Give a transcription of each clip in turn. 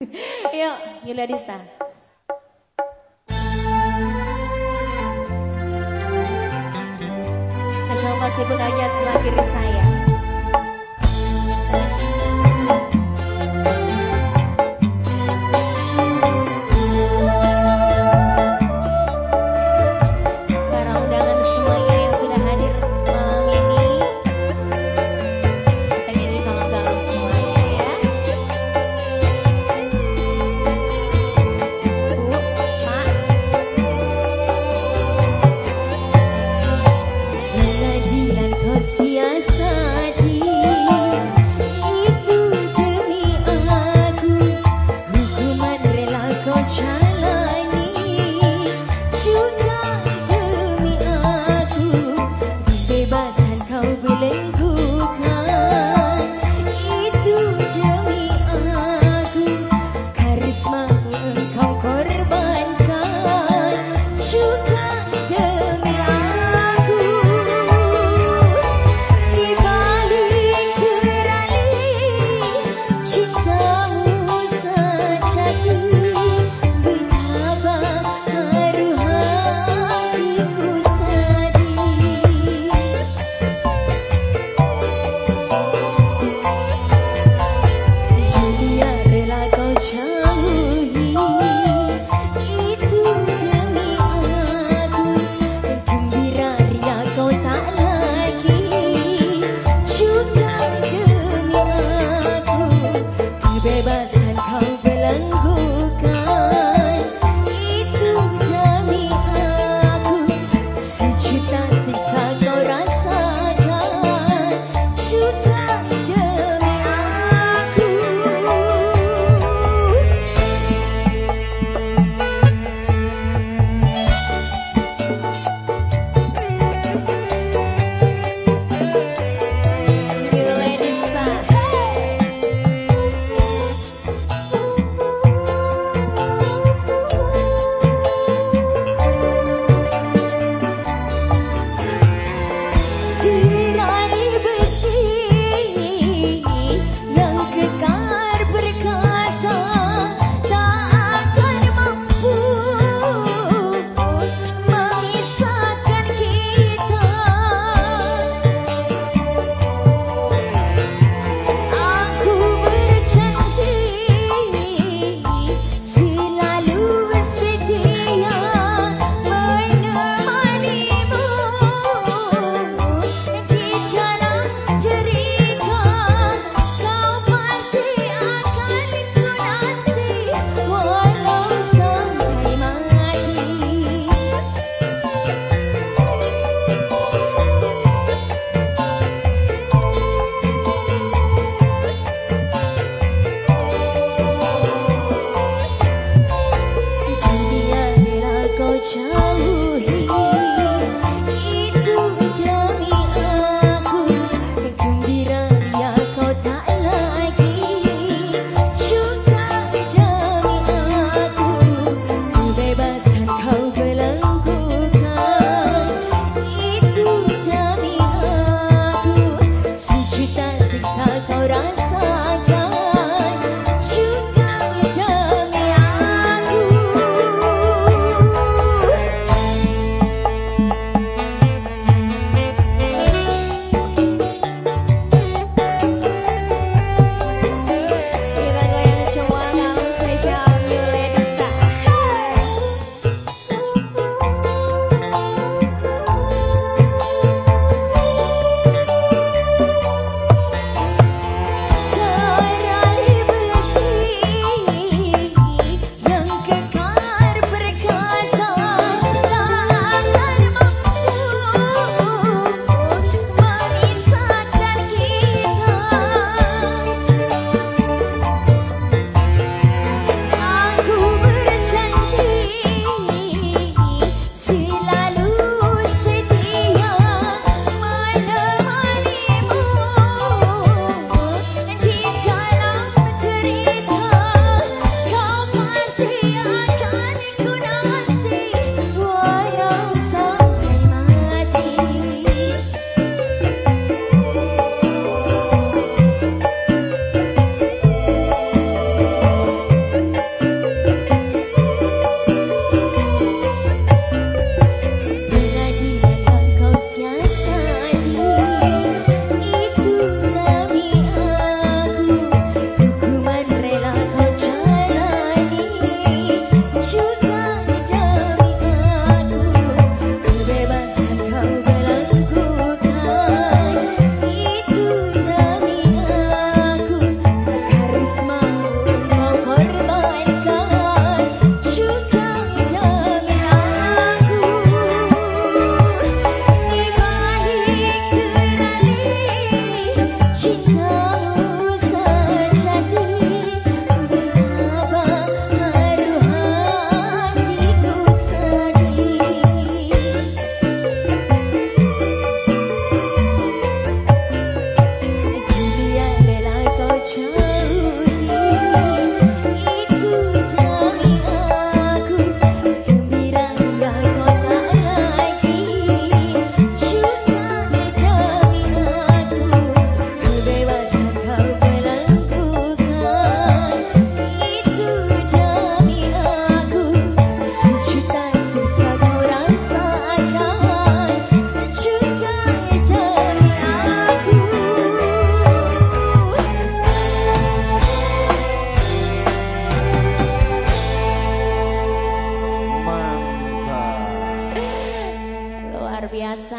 Yuk, Yulia Dista. Spesial masih aja sebelah saya. you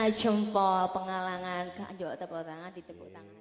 rasa jempol pengalangan. Kak, tepuk tangan, ditepuk tangan.